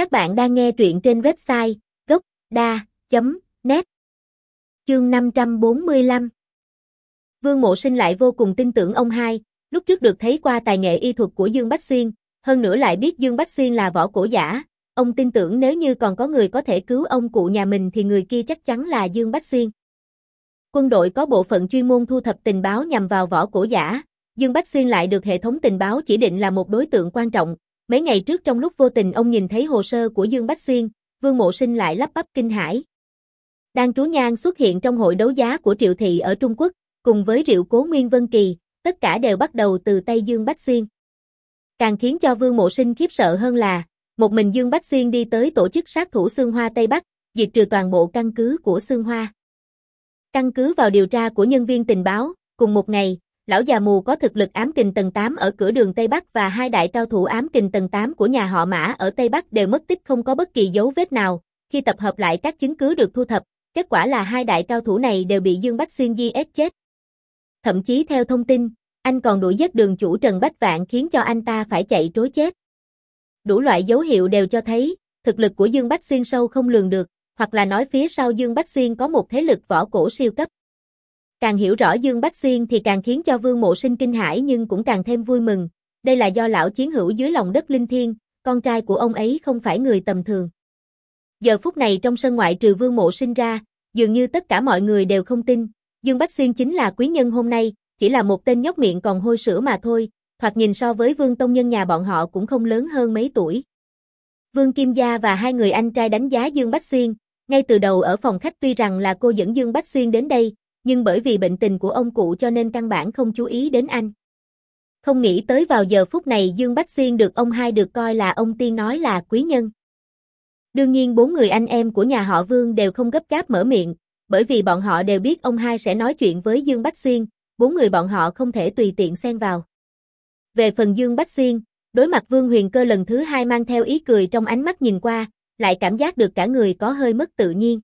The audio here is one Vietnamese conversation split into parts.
Các bạn đang nghe truyện trên website gocda.net Chương 545 Vương Mộ Sinh lại vô cùng tin tưởng ông hai, lúc trước được thấy qua tài nghệ y thuật của Dương Bách Xuyên, hơn nữa lại biết Dương Bách Xuyên là võ cổ giả, ông tin tưởng nếu như còn có người có thể cứu ông cụ nhà mình thì người kia chắc chắn là Dương Bách Xuyên. Quân đội có bộ phận chuyên môn thu thập tình báo nhằm vào võ cổ giả, Dương Bách Xuyên lại được hệ thống tình báo chỉ định là một đối tượng quan trọng, Mấy ngày trước trong lúc vô tình ông nhìn thấy hồ sơ của Dương Bách Xuyên, Vương Mộ Sinh lại lắp bắp kinh hãi. Đan trú Nhan xuất hiện trong hội đấu giá của Triệu Thị ở Trung Quốc, cùng với rượu cố Nguyên Vân Kỳ, tất cả đều bắt đầu từ tay Dương Bách Xuyên. Càng khiến cho Vương Mộ Sinh khiếp sợ hơn là, một mình Dương Bách Xuyên đi tới tổ chức sát thủ Sương Hoa Tây Bắc, diệt trừ toàn bộ căn cứ của Sương Hoa. Căn cứ vào điều tra của nhân viên tình báo, cùng một ngày, lão già mù có thực lực ám kình tầng 8 ở cửa đường Tây Bắc và hai đại cao thủ ám kình tầng 8 của nhà họ Mã ở Tây Bắc đều mất tích không có bất kỳ dấu vết nào. Khi tập hợp lại các chứng cứ được thu thập, kết quả là hai đại cao thủ này đều bị Dương Bách Xuyên di ép chết. Thậm chí theo thông tin, anh còn đuổi giết đường chủ Trần Bách Vạn khiến cho anh ta phải chạy trối chết. Đủ loại dấu hiệu đều cho thấy, thực lực của Dương Bách Xuyên sâu không lường được, hoặc là nói phía sau Dương Bách Xuyên có một thế lực võ cổ siêu cấp. Càng hiểu rõ Dương Bách Xuyên thì càng khiến cho Vương Mộ Sinh kinh hãi nhưng cũng càng thêm vui mừng. Đây là do lão chiến hữu dưới lòng đất linh thiên, con trai của ông ấy không phải người tầm thường. Giờ phút này trong sân ngoại trừ Vương Mộ Sinh ra, dường như tất cả mọi người đều không tin, Dương Bách Xuyên chính là quý nhân hôm nay, chỉ là một tên nhóc miệng còn hôi sữa mà thôi, thoạt nhìn so với Vương Tông Nhân nhà bọn họ cũng không lớn hơn mấy tuổi. Vương Kim Gia và hai người anh trai đánh giá Dương Bách Xuyên, ngay từ đầu ở phòng khách tuy rằng là cô dẫn Dương Bách Xuyên đến đây, nhưng bởi vì bệnh tình của ông cụ cho nên căn bản không chú ý đến anh. Không nghĩ tới vào giờ phút này Dương Bách Xuyên được ông hai được coi là ông tiên nói là quý nhân. Đương nhiên bốn người anh em của nhà họ Vương đều không gấp gáp mở miệng, bởi vì bọn họ đều biết ông hai sẽ nói chuyện với Dương Bách Xuyên, bốn người bọn họ không thể tùy tiện xen vào. Về phần Dương Bách Xuyên, đối mặt Vương Huyền Cơ lần thứ hai mang theo ý cười trong ánh mắt nhìn qua, lại cảm giác được cả người có hơi mất tự nhiên.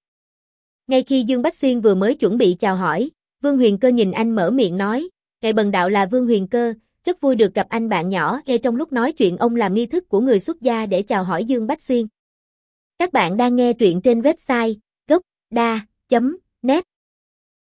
Ngay khi Dương Bách Xuyên vừa mới chuẩn bị chào hỏi, Vương Huyền Cơ nhìn anh mở miệng nói, Ngài bần đạo là Vương Huyền Cơ, rất vui được gặp anh bạn nhỏ, ngay trong lúc nói chuyện ông làm nghi thức của người xuất gia để chào hỏi Dương Bách Xuyên. Các bạn đang nghe truyện trên website gocda.net